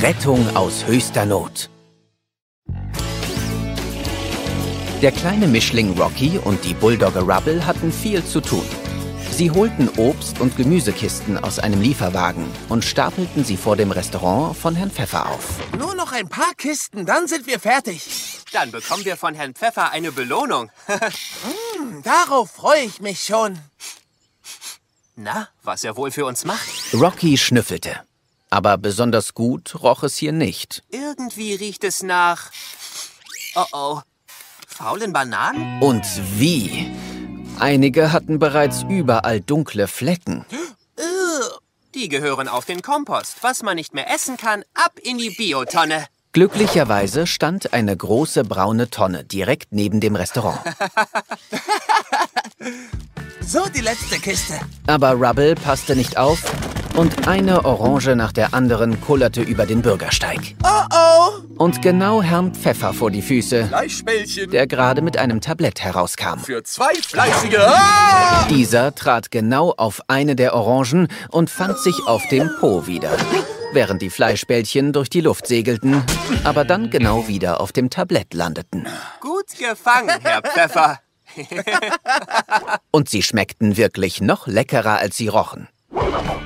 Rettung aus höchster Not. Der kleine Mischling Rocky und die Bulldogge Rubble hatten viel zu tun. Sie holten Obst- und Gemüsekisten aus einem Lieferwagen und stapelten sie vor dem Restaurant von Herrn Pfeffer auf. Nur noch ein paar Kisten, dann sind wir fertig. Dann bekommen wir von Herrn Pfeffer eine Belohnung. Hm, darauf freue ich mich schon. Na, was er wohl für uns macht? Rocky schnüffelte. Aber besonders gut roch es hier nicht. Irgendwie riecht es nach... Oh oh. Faulen Bananen? Und wie? Einige hatten bereits überall dunkle Flecken. Die gehören auf den Kompost. Was man nicht mehr essen kann, ab in die Biotonne. Glücklicherweise stand eine große braune Tonne direkt neben dem Restaurant. So, die letzte Kiste. Aber Rubble passte nicht auf und eine Orange nach der anderen kullerte über den Bürgersteig. Oh oh! Und genau Herrn Pfeffer vor die Füße, Fleischbällchen der gerade mit einem Tablett herauskam. für zwei fleischige. Ah! Dieser trat genau auf eine der Orangen und fand sich auf dem Po wieder, während die Fleischbällchen durch die Luft segelten, aber dann genau wieder auf dem Tablett landeten. Gut gefangen, Herr Pfeffer. Und sie schmeckten wirklich noch leckerer, als sie rochen.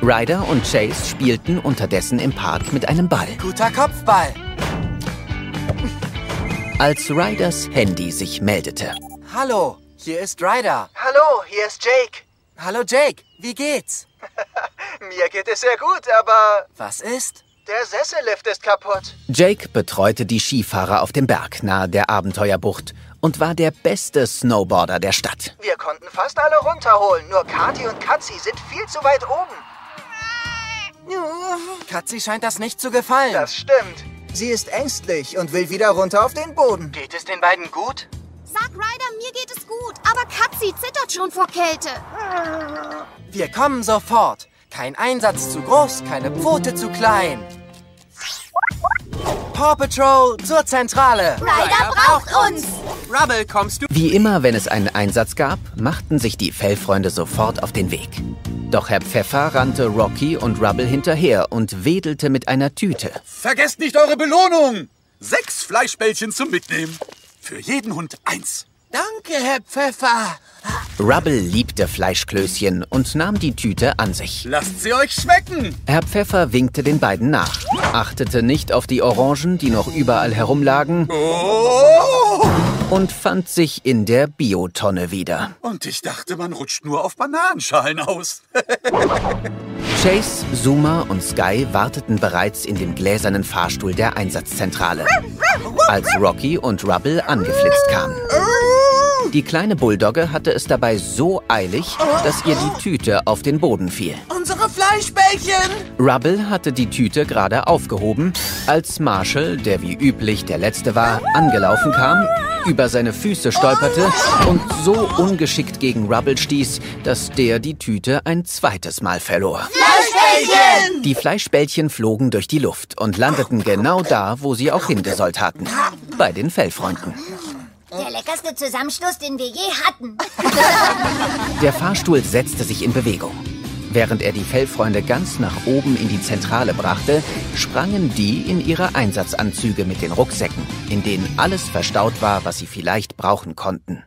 Ryder und Chase spielten unterdessen im Park mit einem Ball. Guter Kopfball. Als Ryders Handy sich meldete. Hallo, hier ist Ryder. Hallo, hier ist Jake. Hallo Jake, wie geht's? Mir geht es sehr gut, aber Was ist? der Sessellift ist kaputt. Jake betreute die Skifahrer auf dem Berg nahe der Abenteuerbucht und war der beste Snowboarder der Stadt. Wir konnten fast alle runterholen, nur Kati und Katzi sind viel zu weit oben. Katzi scheint das nicht zu gefallen. Das stimmt. Sie ist ängstlich und will wieder runter auf den Boden. Geht es den beiden gut? Sag Ryder, mir geht es gut, aber Katzi zittert schon vor Kälte. Wir kommen sofort. Kein Einsatz zu groß, keine Pfote zu klein. Paw Patrol zur Zentrale. Ryder braucht uns. Rubble, kommst du? Wie immer, wenn es einen Einsatz gab, machten sich die Fellfreunde sofort auf den Weg. Doch Herr Pfeffer rannte Rocky und Rubble hinterher und wedelte mit einer Tüte. Vergesst nicht eure Belohnung. Sechs Fleischbällchen zum Mitnehmen. Für jeden Hund eins. Danke, Herr Pfeffer. Rubble liebte Fleischklößchen und nahm die Tüte an sich. Lasst sie euch schmecken. Herr Pfeffer winkte den beiden nach, achtete nicht auf die Orangen, die noch überall herumlagen, Oh! Und fand sich in der Biotonne wieder. Und ich dachte, man rutscht nur auf Bananenschalen aus. Chase, Zuma und Sky warteten bereits in dem gläsernen Fahrstuhl der Einsatzzentrale, als Rocky und Rubble angeflitzt kamen. Die kleine Bulldogge hatte es dabei so eilig, dass ihr die Tüte auf den Boden fiel. Unsere Fleischbällchen. Rubble hatte die Tüte gerade aufgehoben, als Marshall, der wie üblich der Letzte war, angelaufen kam, über seine Füße stolperte und so ungeschickt gegen Rubble stieß, dass der die Tüte ein zweites Mal verlor. Fleischbällchen. Die Fleischbällchen flogen durch die Luft und landeten genau da, wo sie auch hingesollt hatten. Bei den Fellfreunden. Der leckerste Zusammenstoß, den wir je hatten. Der Fahrstuhl setzte sich in Bewegung. Während er die Fellfreunde ganz nach oben in die Zentrale brachte, sprangen die in ihre Einsatzanzüge mit den Rucksäcken, in denen alles verstaut war, was sie vielleicht brauchen konnten.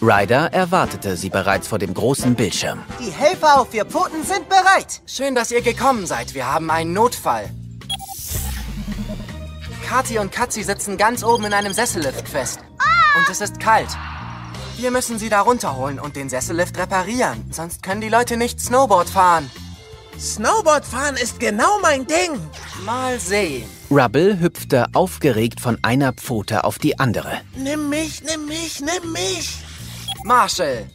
Ryder erwartete sie bereits vor dem großen Bildschirm. Die Helfer auf vier Pfoten sind bereit. Schön, dass ihr gekommen seid. Wir haben einen Notfall. Kathi und Katzi sitzen ganz oben in einem Sessellift fest. Und es ist kalt. Wir müssen sie da runterholen und den Sessellift reparieren. Sonst können die Leute nicht Snowboard fahren. Snowboardfahren ist genau mein Ding. Mal sehen. Rubble hüpfte aufgeregt von einer Pfote auf die andere. Nimm mich, nimm mich, nimm mich. Marshall.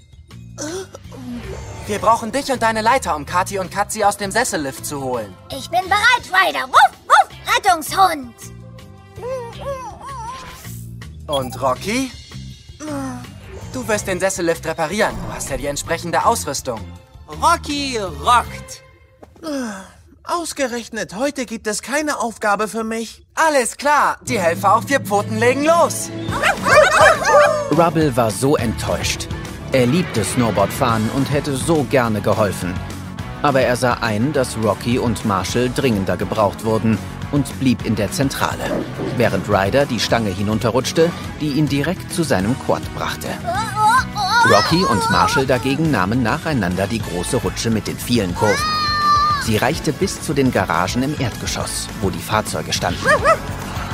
Wir brauchen dich und deine Leiter, um Kathi und Katzi aus dem Sessellift zu holen. Ich bin bereit, Ryder. Wuff, wuff, Rettungshund. Und Rocky? Du wirst den Sessellift reparieren. Du hast ja die entsprechende Ausrüstung. Rocky rockt. Ausgerechnet heute gibt es keine Aufgabe für mich. Alles klar. Die Helfer auf vier Pfoten legen los. Rubble war so enttäuscht. Er liebte Snowboardfahren und hätte so gerne geholfen. Aber er sah ein, dass Rocky und Marshall dringender gebraucht wurden und blieb in der Zentrale, während Ryder die Stange hinunterrutschte, die ihn direkt zu seinem Quad brachte. Rocky und Marshall dagegen nahmen nacheinander die große Rutsche mit den vielen Kurven. Sie reichte bis zu den Garagen im Erdgeschoss, wo die Fahrzeuge standen.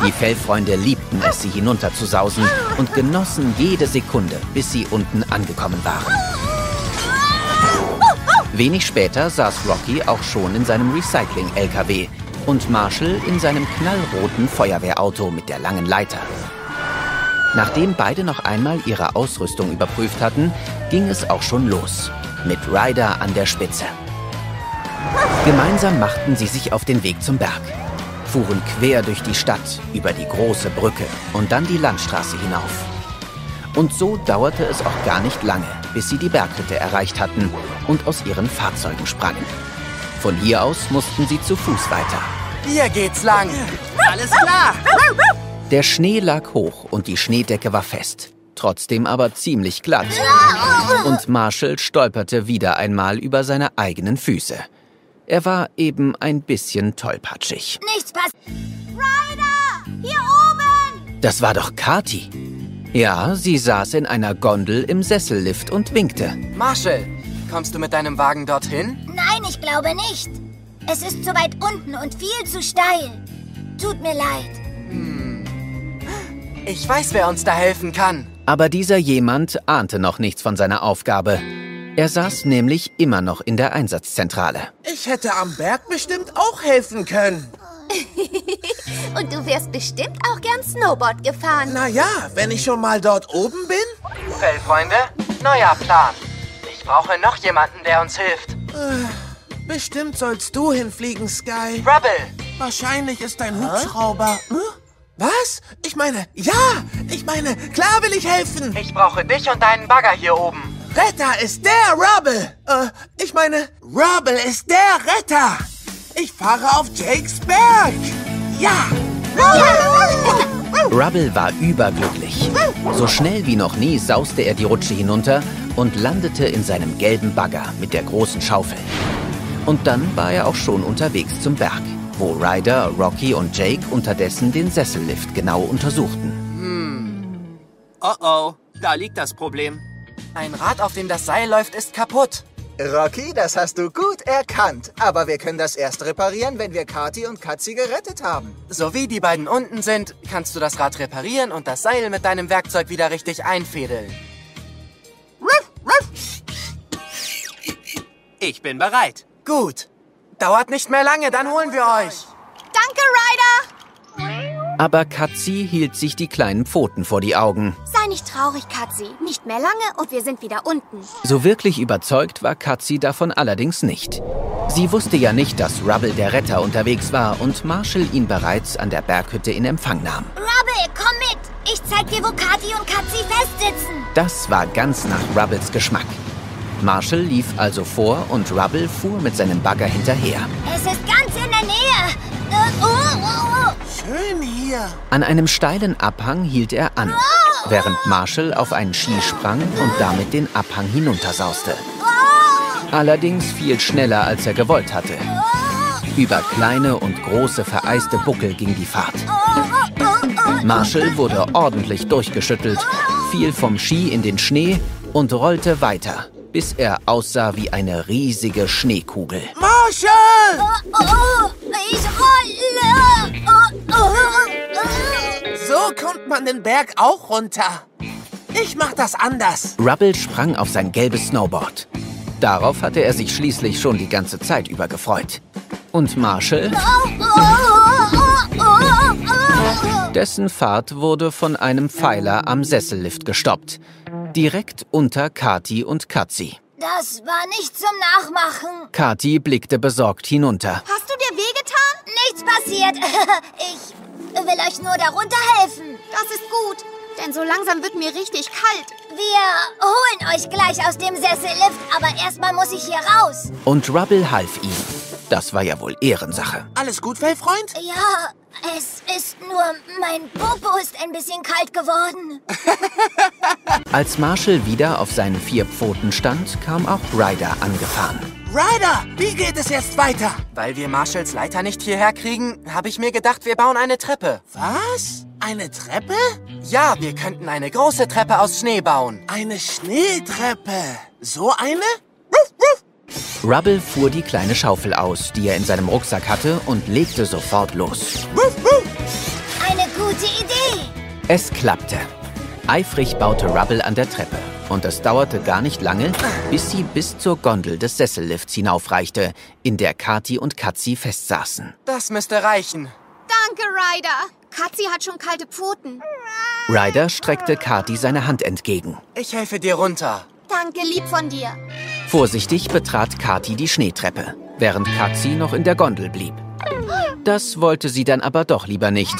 Die Fellfreunde liebten es, sie hinunterzusausen und genossen jede Sekunde, bis sie unten angekommen waren. Wenig später saß Rocky auch schon in seinem Recycling-LKW und Marshall in seinem knallroten Feuerwehrauto mit der langen Leiter. Nachdem beide noch einmal ihre Ausrüstung überprüft hatten, ging es auch schon los. Mit Ryder an der Spitze. Gemeinsam machten sie sich auf den Weg zum Berg, fuhren quer durch die Stadt, über die große Brücke und dann die Landstraße hinauf. Und so dauerte es auch gar nicht lange, bis sie die Berghütte erreicht hatten und aus ihren Fahrzeugen sprangen. Von hier aus mussten sie zu Fuß weiter. Hier geht's lang. Alles klar. Der Schnee lag hoch und die Schneedecke war fest, trotzdem aber ziemlich glatt. Und Marshall stolperte wieder einmal über seine eigenen Füße. Er war eben ein bisschen tollpatschig. Nichts passiert. Ryder! Hier oben! Das war doch Kati. Ja, sie saß in einer Gondel im Sessellift und winkte. Marshall, kommst du mit deinem Wagen dorthin? Ich glaube nicht. Es ist zu weit unten und viel zu steil. Tut mir leid. Ich weiß, wer uns da helfen kann. Aber dieser jemand ahnte noch nichts von seiner Aufgabe. Er saß nämlich immer noch in der Einsatzzentrale. Ich hätte am Berg bestimmt auch helfen können. Und du wärst bestimmt auch gern Snowboard gefahren. Na ja, wenn ich schon mal dort oben bin. Fellfreunde, neuer Plan. Ich brauche noch jemanden, der uns hilft. Bestimmt sollst du hinfliegen, Sky. Rubble, Wahrscheinlich ist dein Hubschrauber. Hm? Was? Ich meine, ja! Ich meine, klar will ich helfen! ich brauche dich und deinen Bagger hier oben. Retter ist der Rubble! Äh, ich meine, Rubble ist der Retter! Ich fahre auf Jakes Berg! Ja! Rubble war überglücklich. So schnell wie noch nie sauste er die Rutsche hinunter und landete in seinem gelben Bagger mit der großen Schaufel. Und dann war er auch schon unterwegs zum Berg, wo Ryder, Rocky und Jake unterdessen den Sessellift genau untersuchten. Oh oh, da liegt das Problem. Ein Rad, auf dem das Seil läuft, ist kaputt. Rocky, das hast du gut erkannt. Aber wir können das erst reparieren, wenn wir Kati und Katzi gerettet haben. So wie die beiden unten sind, kannst du das Rad reparieren und das Seil mit deinem Werkzeug wieder richtig einfädeln. Ich bin bereit. Gut. Dauert nicht mehr lange, dann holen wir euch. Danke, Ryder! Aber Katzi hielt sich die kleinen Pfoten vor die Augen. Sei nicht traurig, Katzi. Nicht mehr lange und wir sind wieder unten. So wirklich überzeugt war Katzi davon allerdings nicht. Sie wusste ja nicht, dass Rubble der Retter unterwegs war und Marshall ihn bereits an der Berghütte in Empfang nahm. Rubble, komm mit! Ich zeig dir, wo Kathi und Katzi festsitzen. Das war ganz nach Rubbles Geschmack. Marshall lief also vor und Rubble fuhr mit seinem Bagger hinterher. Es ist ganz in der Nähe. Äh, oh, oh, oh. Schön hier. An einem steilen Abhang hielt er an, während Marshall auf einen Ski sprang und damit den Abhang hinuntersauste. Allerdings viel schneller, als er gewollt hatte. Über kleine und große vereiste Buckel ging die Fahrt. Marshall wurde ordentlich durchgeschüttelt, fiel vom Ski in den Schnee und rollte weiter, bis er aussah wie eine riesige Schneekugel. Marshall! Oh, ich rolle. Oh, oh, oh. So kommt man den Berg auch runter. Ich mach das anders. Rubble sprang auf sein gelbes Snowboard. Darauf hatte er sich schließlich schon die ganze Zeit über gefreut. Und Marshall, dessen Fahrt wurde von einem Pfeiler am Sessellift gestoppt. Direkt unter Kati und Katzi. Das war nicht zum Nachmachen. Kati blickte besorgt hinunter. Hast du dir wehgetan? Nichts passiert. Ich will euch nur darunter helfen. Das ist gut, denn so langsam wird mir richtig kalt. Wir holen euch gleich aus dem Sessellift, aber erstmal muss ich hier raus. Und Rubble half ihm. Das war ja wohl Ehrensache. Alles gut, Fellfreund? Ja, es ist nur, mein Popo ist ein bisschen kalt geworden. Als Marshall wieder auf seinen vier Pfoten stand, kam auch Ryder angefahren. Ryder, wie geht es jetzt weiter? Weil wir Marshalls Leiter nicht hierher kriegen, habe ich mir gedacht, wir bauen eine Treppe. Was? Eine Treppe? Ja, wir könnten eine große Treppe aus Schnee bauen. Eine Schneetreppe. So eine? Rubble fuhr die kleine Schaufel aus, die er in seinem Rucksack hatte, und legte sofort los. Eine gute Idee. Es klappte. Eifrig baute Rubble an der Treppe. Und es dauerte gar nicht lange, bis sie bis zur Gondel des Sessellifts hinaufreichte, in der Kati und Katzi festsaßen. Das müsste reichen. Danke, Ryder. Katzi hat schon kalte Pfoten. Ryder streckte Kati seine Hand entgegen. Ich helfe dir runter. Danke, lieb von dir. Vorsichtig betrat Kati die Schneetreppe, während Katzi noch in der Gondel blieb. Das wollte sie dann aber doch lieber nicht.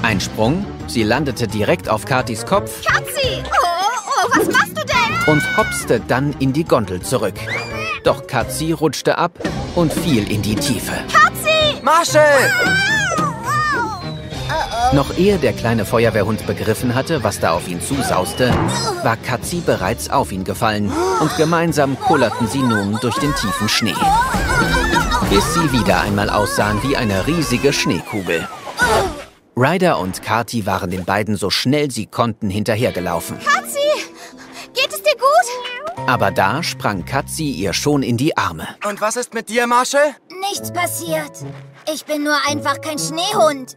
Ein Sprung, sie landete direkt auf Katis Kopf Katzi! Oh, oh, was machst du denn? und hopste dann in die Gondel zurück. Doch Katzi rutschte ab und fiel in die Tiefe. Marshall! Noch ehe der kleine Feuerwehrhund begriffen hatte, was da auf ihn zusauste, war Katzi bereits auf ihn gefallen und gemeinsam kullerten sie nun durch den tiefen Schnee. Bis sie wieder einmal aussahen wie eine riesige Schneekugel. Ryder und Kati waren den beiden so schnell sie konnten hinterhergelaufen. Katzi! Geht es dir gut? Aber da sprang Katzi ihr schon in die Arme. Und was ist mit dir, Marshall? Nichts passiert. Ich bin nur einfach kein Schneehund.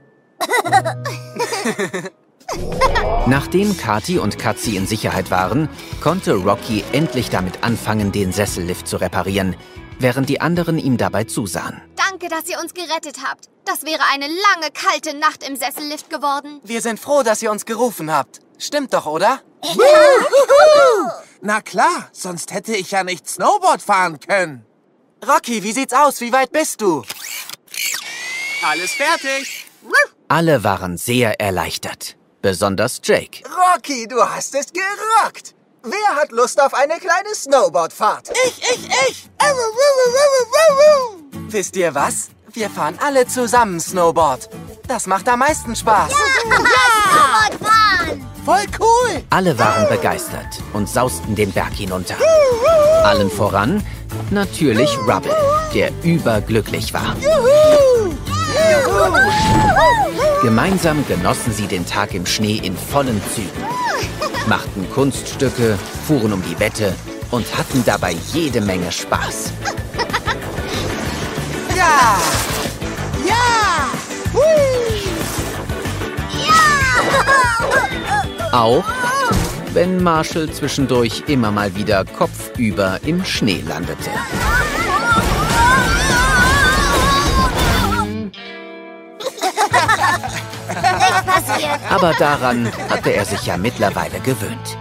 Nachdem Kati und Katzi in Sicherheit waren, konnte Rocky endlich damit anfangen, den Sessellift zu reparieren, während die anderen ihm dabei zusahen. Danke, dass ihr uns gerettet habt. Das wäre eine lange, kalte Nacht im Sessellift geworden. Wir sind froh, dass ihr uns gerufen habt. Stimmt doch, oder? Na klar, sonst hätte ich ja nicht Snowboard fahren können. Rocky, wie sieht's aus? Wie weit bist du? Alles fertig. Alle waren sehr erleichtert, besonders Jake. Rocky, du hast es gerockt. Wer hat Lust auf eine kleine Snowboardfahrt? Ich, ich, ich. Wisst ihr was? Wir fahren alle zusammen Snowboard. Das macht am meisten Spaß. Snowboardfahren! Voll cool. Alle waren begeistert und sausten den Berg hinunter. Allen voran natürlich Rubble, der überglücklich war. Gemeinsam genossen sie den Tag im Schnee in vollen Zügen, machten Kunststücke, fuhren um die Wette und hatten dabei jede Menge Spaß. Ja! Ja. Auch wenn Marshall zwischendurch immer mal wieder kopfüber im Schnee landete. Aber daran hatte er sich ja mittlerweile gewöhnt.